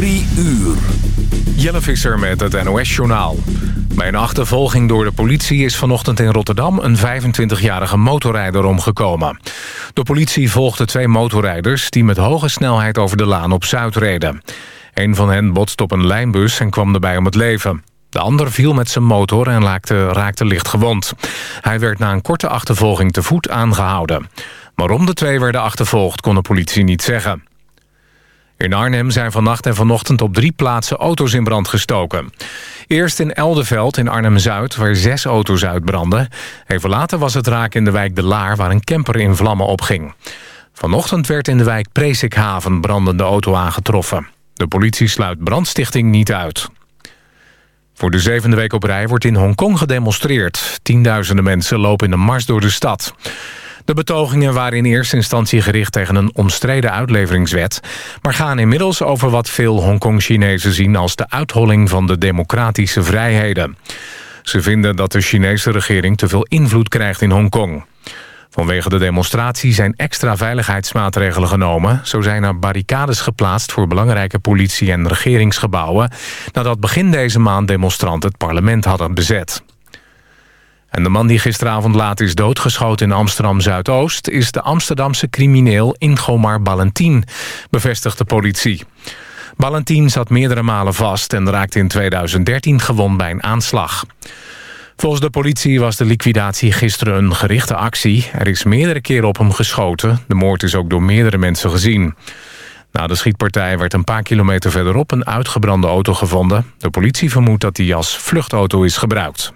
Drie uur. Jelle Visser met het NOS-journaal. Bij een achtervolging door de politie is vanochtend in Rotterdam... een 25-jarige motorrijder omgekomen. De politie volgde twee motorrijders... die met hoge snelheid over de laan op Zuid reden. Een van hen botste op een lijnbus en kwam erbij om het leven. De ander viel met zijn motor en raakte, raakte licht gewond. Hij werd na een korte achtervolging te voet aangehouden. Waarom de twee werden achtervolgd kon de politie niet zeggen. In Arnhem zijn vannacht en vanochtend op drie plaatsen auto's in brand gestoken. Eerst in Eldeveld in Arnhem-Zuid, waar zes auto's uitbrandden. Even later was het raak in de wijk De Laar, waar een camper in vlammen opging. Vanochtend werd in de wijk Presikhaven brandende auto aangetroffen. De politie sluit brandstichting niet uit. Voor de zevende week op rij wordt in Hongkong gedemonstreerd. Tienduizenden mensen lopen in de mars door de stad. De betogingen waren in eerste instantie gericht tegen een omstreden uitleveringswet... maar gaan inmiddels over wat veel Hongkong-Chinezen zien... als de uitholling van de democratische vrijheden. Ze vinden dat de Chinese regering te veel invloed krijgt in Hongkong. Vanwege de demonstratie zijn extra veiligheidsmaatregelen genomen. Zo zijn er barricades geplaatst voor belangrijke politie- en regeringsgebouwen... nadat begin deze maand demonstranten het parlement hadden bezet. En de man die gisteravond laat is doodgeschoten in Amsterdam-Zuidoost... is de Amsterdamse crimineel Ingomar Ballentin, bevestigt de politie. Ballentin zat meerdere malen vast en raakte in 2013 gewond bij een aanslag. Volgens de politie was de liquidatie gisteren een gerichte actie. Er is meerdere keren op hem geschoten. De moord is ook door meerdere mensen gezien. Na de schietpartij werd een paar kilometer verderop een uitgebrande auto gevonden. De politie vermoedt dat die als vluchtauto is gebruikt.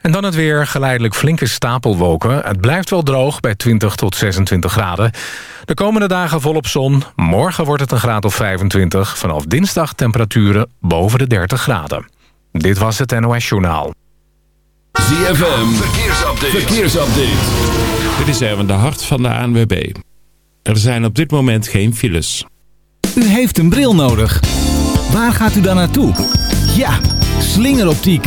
En dan het weer, geleidelijk flinke stapelwolken. Het blijft wel droog bij 20 tot 26 graden. De komende dagen volop zon. Morgen wordt het een graad of 25. Vanaf dinsdag temperaturen boven de 30 graden. Dit was het NOS Journaal. ZFM, verkeersupdate. verkeersupdate. Dit is even de hart van de ANWB. Er zijn op dit moment geen files. U heeft een bril nodig. Waar gaat u dan naartoe? Ja, slingeroptiek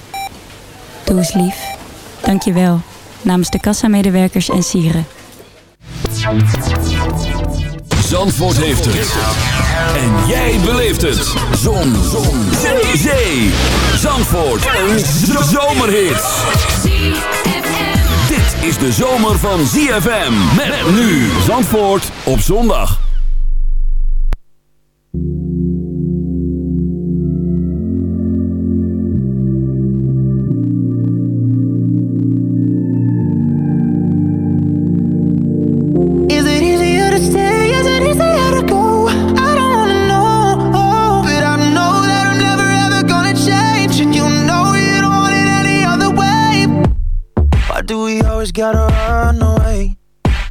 Doe eens lief. Dank je wel. Namens de kassamedewerkers en sieren. Zandvoort heeft het. En jij beleeft het. Zon. Zon. Zee. Zandvoort. Een zomerhit. Dit is de zomer van ZFM. Met nu Zandvoort op zondag.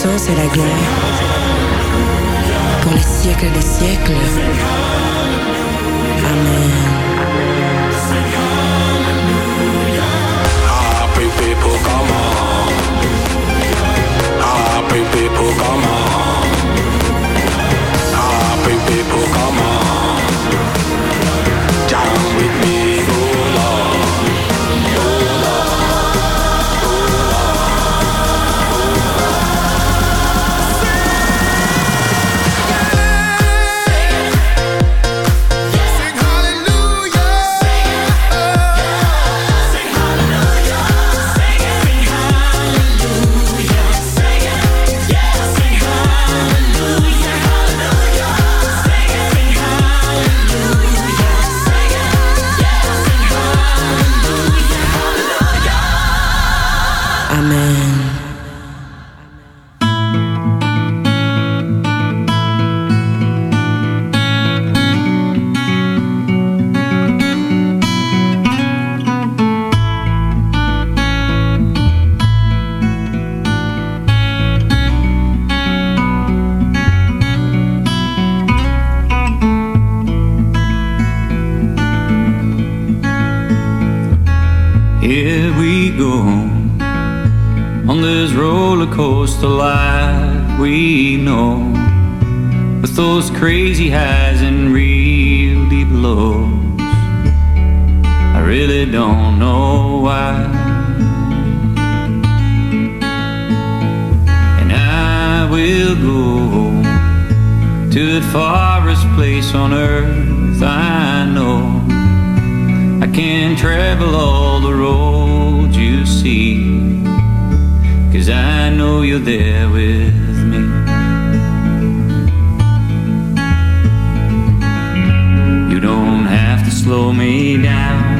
puissance et la gloire pour les siècles des siècles. don't know why. And I will go to the farthest place on earth I know. I can travel all the roads you see, cause I know you're there with. slow me down.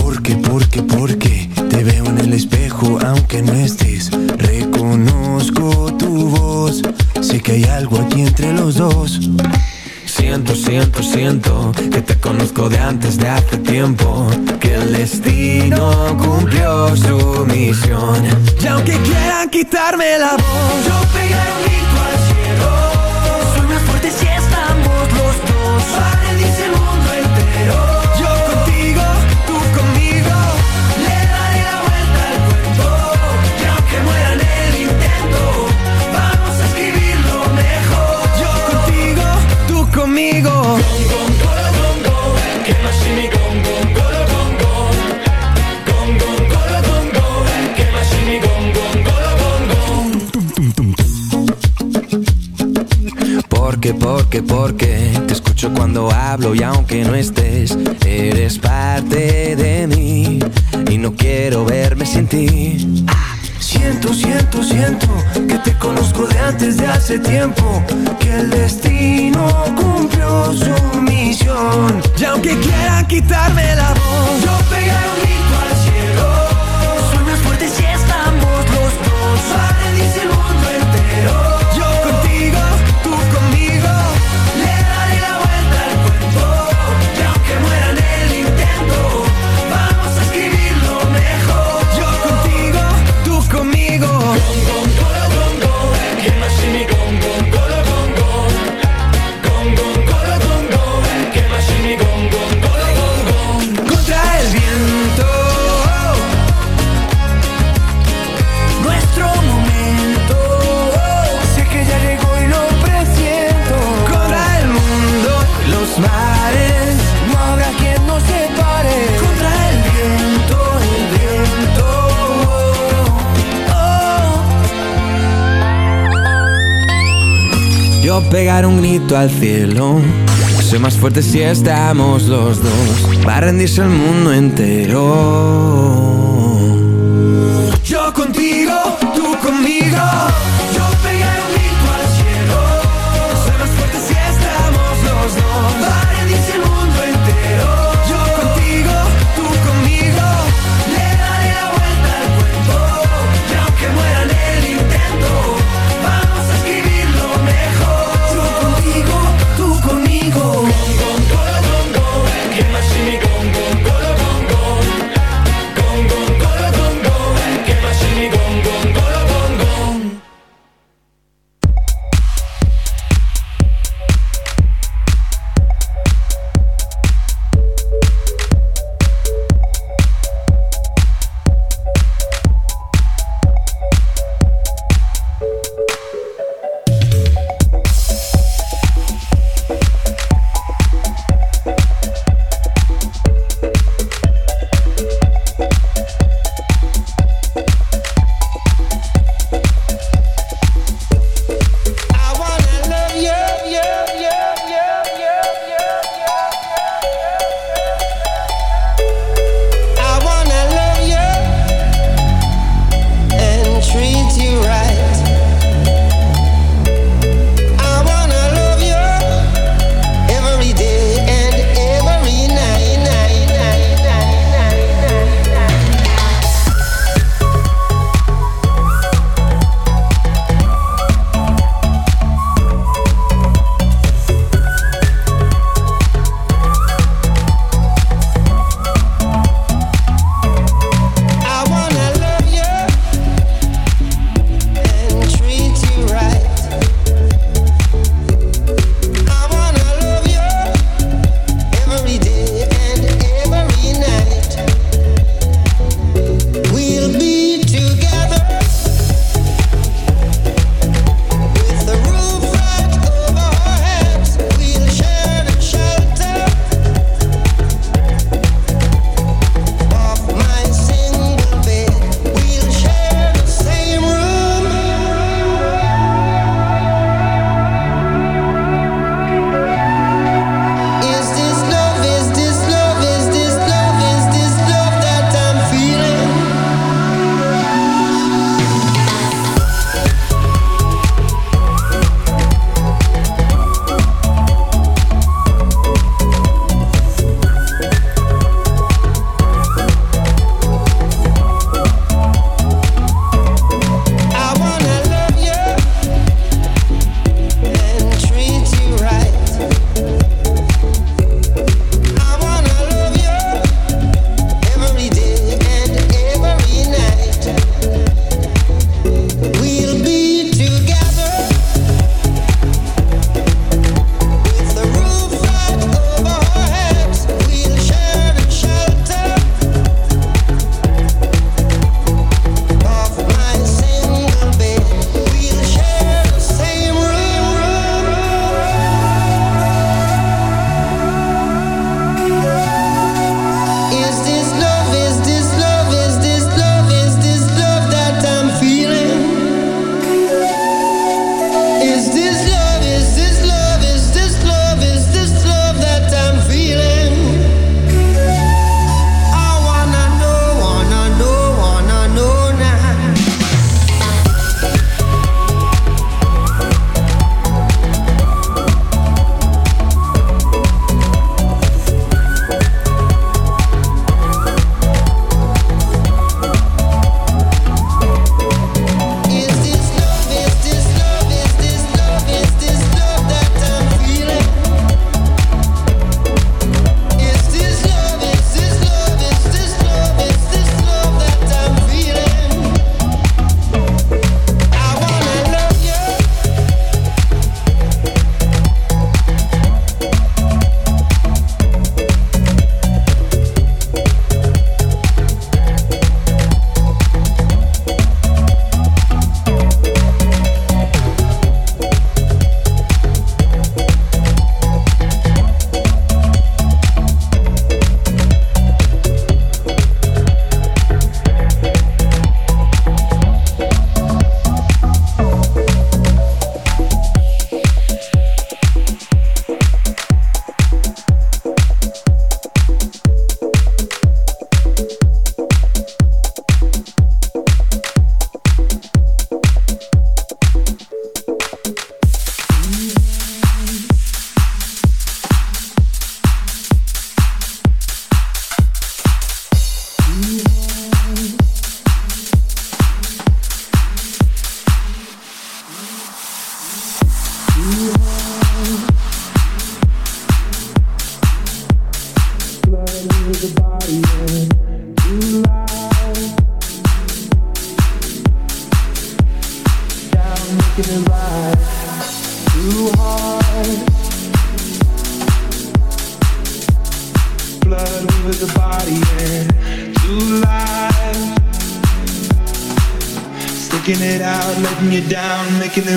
Porque, porque, porque te veo en el espejo aunque no estés. Reconozco tu voz, sé que hay algo aquí entre los dos. Siento, siento, siento que te conozco de antes de hace tiempo. Que el destino cumplió su misión. Y aunque quieran quitarme la voz, yo pegaré Porque, porque, te escucho cuando hablo y aunque no estés, eres parte de mí y no quiero verme sin ti. Siento, siento, siento que te conozco de antes de hace tiempo, que el destino cumplió su misión. Y aunque quieran quitarme la voz, yo pegaré un grito al cielo. Más fuerte si estamos los dos. pegar un grito al cielo. Soy más fuerte si estamos los dos. Va a rendirse el mundo entero.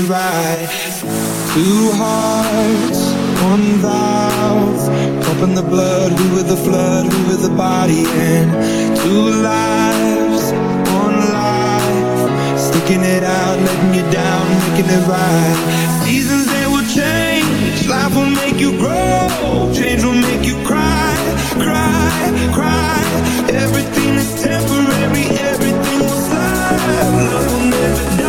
Right. Two hearts, one valve. Pumping the blood, we were the flood, we were the body. And two lives, one life. Sticking it out, letting you down, making it right. Seasons they will change, life will make you grow. Change will make you cry, cry, cry. Everything is temporary, everything will slide. Love will never die,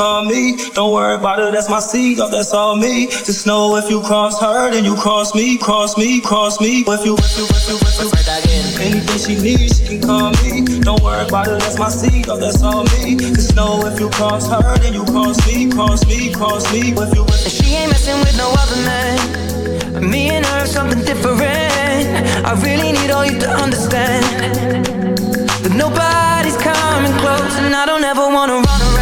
call me. Don't worry about it, that's my seed, oh, that's all me. Just know if you cross her, then you cross me, cross me, cross me. If you, if you, if you, if you, anything she needs, she can call me. Don't worry about it, that's my seed, oh, that's all me. Just know if you cross her, then you cross me, cross me, cross me. If you, if She ain't messing with no other man. Me and her, something different. I really need all you to understand. That nobody's coming close, and I don't ever wanna run around.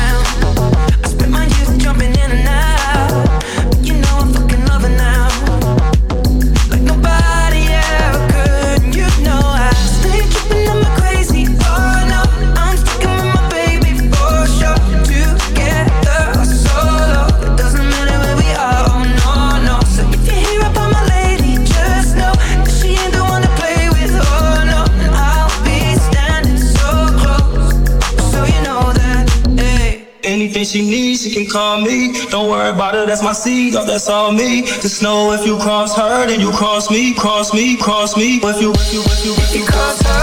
She needs, she can call me. Don't worry about it, that's my seed, oh, that's all me. Just know if you cross her, then you cross me, cross me, cross me. If you, if you, if you, if you cross her,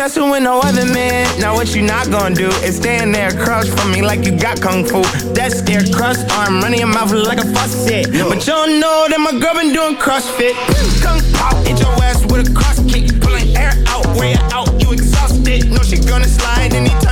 messing with no other man. Now what you not gonna do is stand there crouched for me like you got kung fu. That stare crust arm running your mouth like a faucet. But y'all know that my girl been doing CrossFit. Kung pao, hit your ass with a cross kick, pulling air out, wear out, you exhausted. No, she gonna slide anytime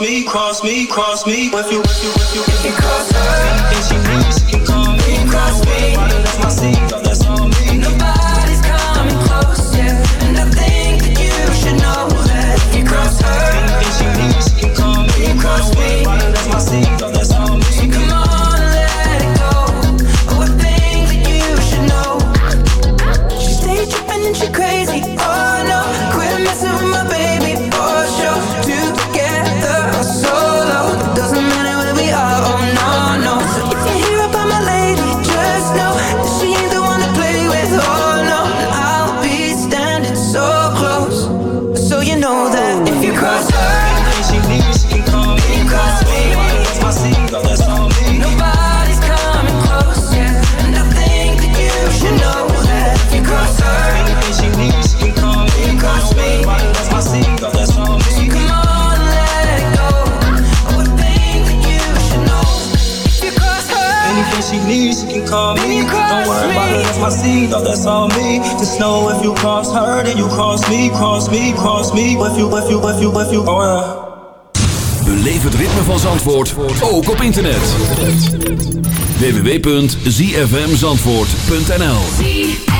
cross me, cross me, cross me. If you, if you, if you, if you cross her, anything she she can call me. Cross me, my seat. my seed, oh, that's all me. Just know if you cross her, then you cross me, cross me, cross me. With you, with you, with you, with you, oh yeah. Beleef het ritme van Zandvoort, ook op internet. www.zfmzandvoort.nl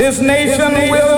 This nation will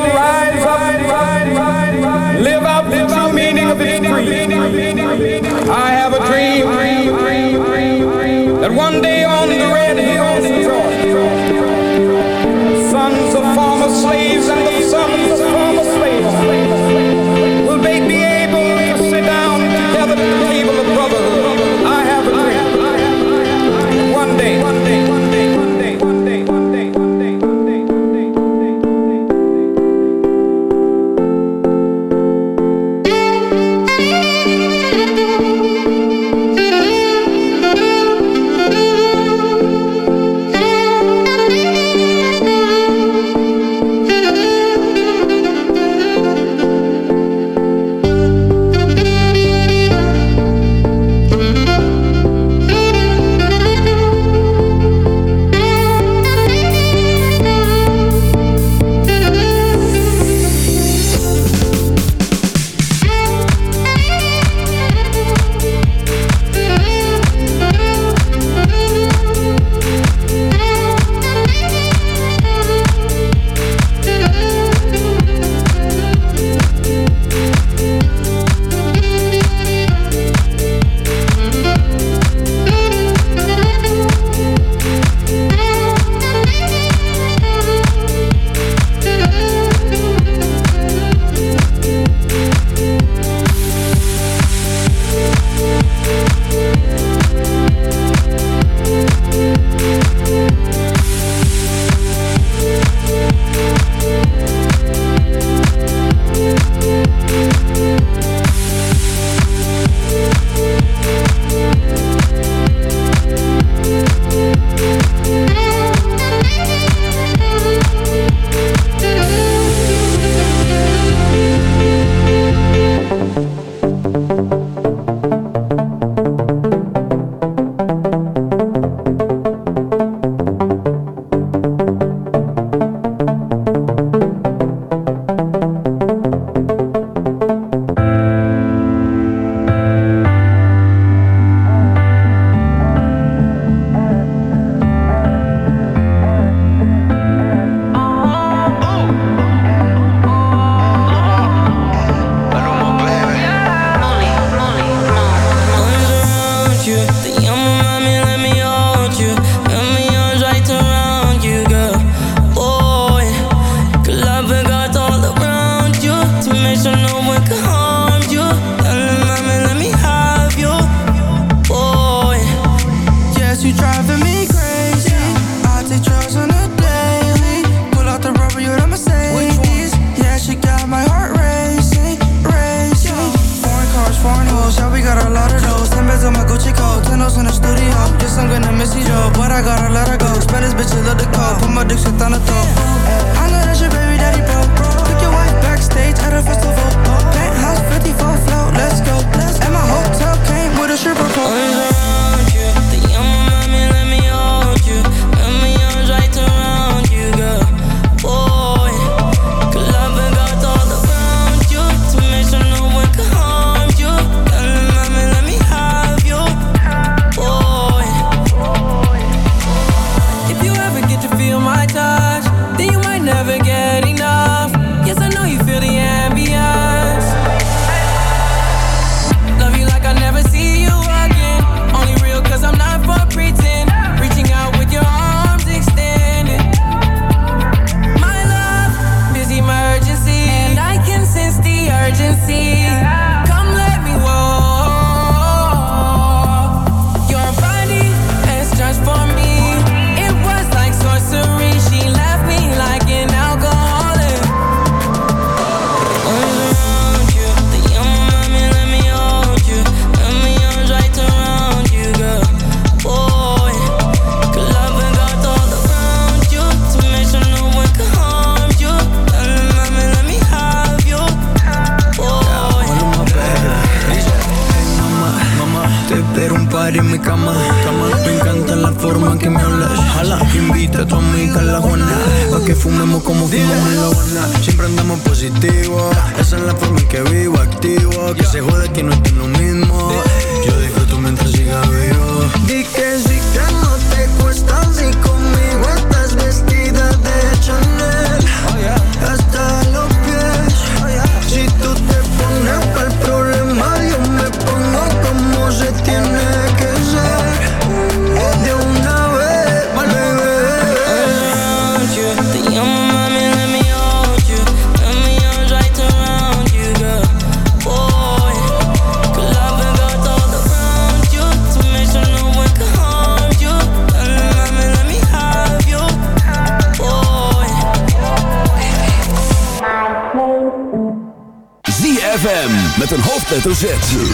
hoofdletter Z.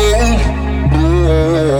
me.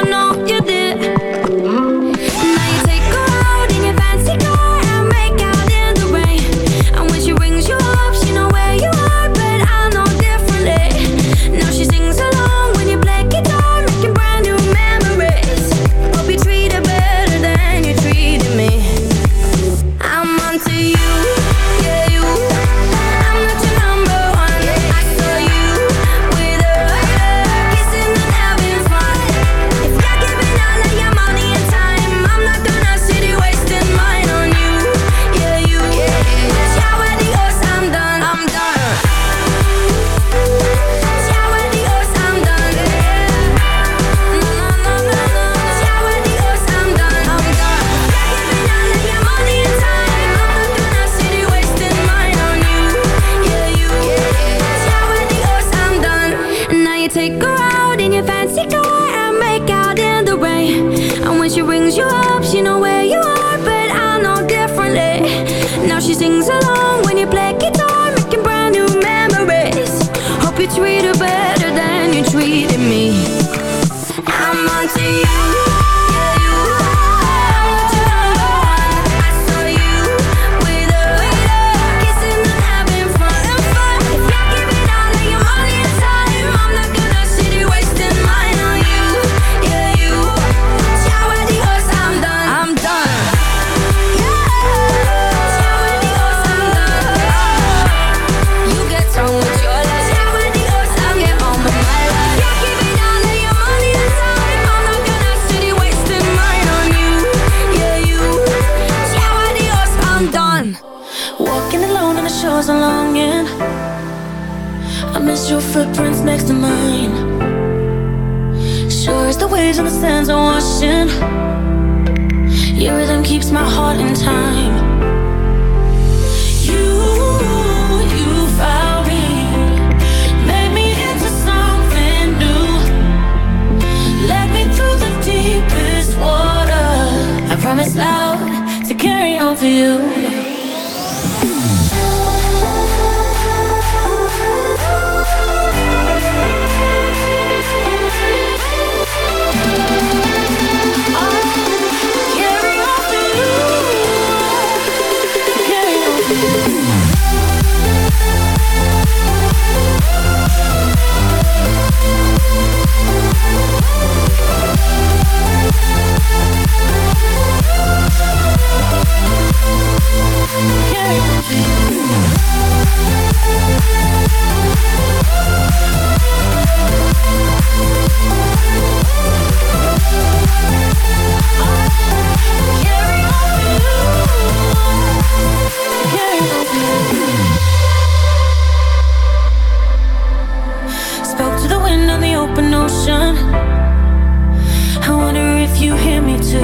I wonder if you hear me too.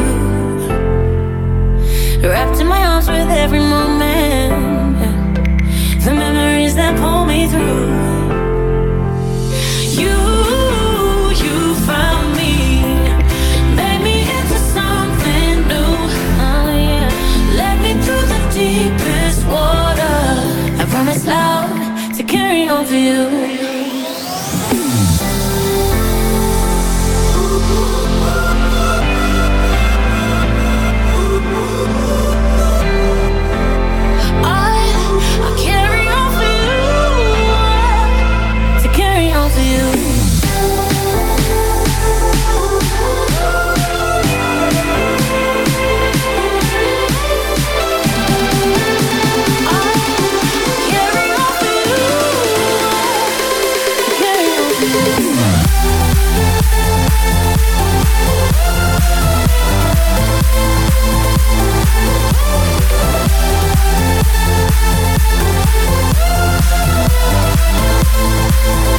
Wrapped in my arms with every moment, the memories that pull me through.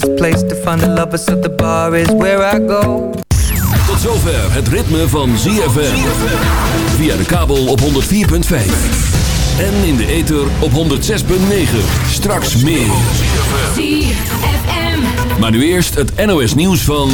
Best place to find the lovers, so the bar is where I go. Tot zover het ritme van ZFM. Via de kabel op 104.5. En in de ether op 106.9. Straks meer. Maar nu eerst het NOS nieuws van...